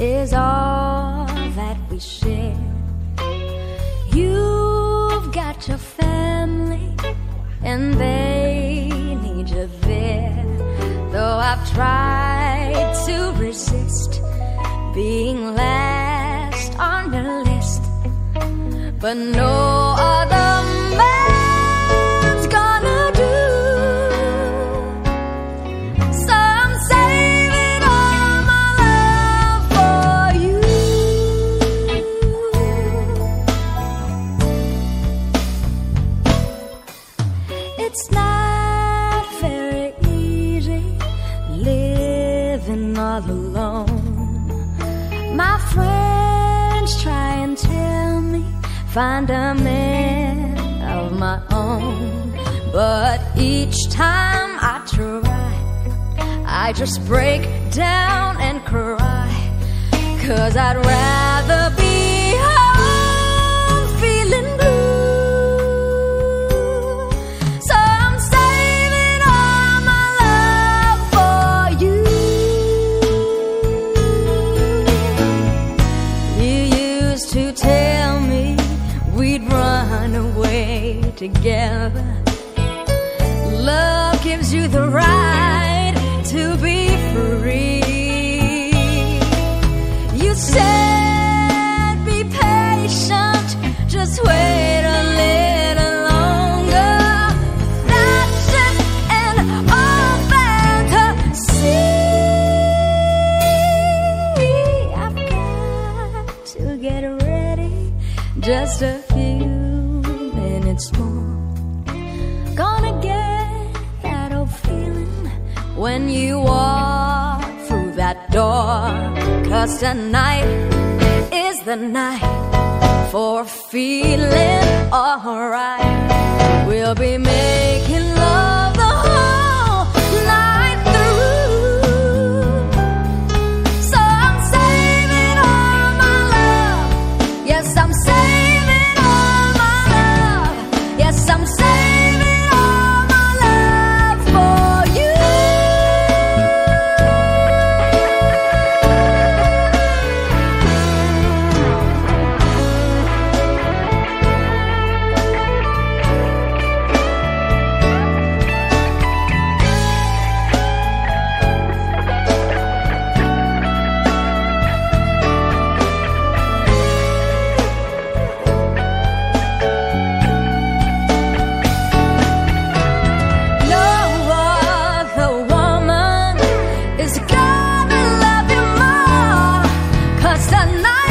is all that we share. You've got your family, and they need you there. Though I've tried to resist being last on the list, but no. Living all alone. My friends try and tell me find a man of my own, but each time I try, I just break down and cry. Cause I'd rather away together. Love gives you the right to be free. You said be patient, just wait a little longer. That's just an old fantasy. I've got to get ready, just a minutes more. Gonna get that old feeling when you walk through that door. Cause tonight is the night for feeling alright. We'll be making love 'Cause tonight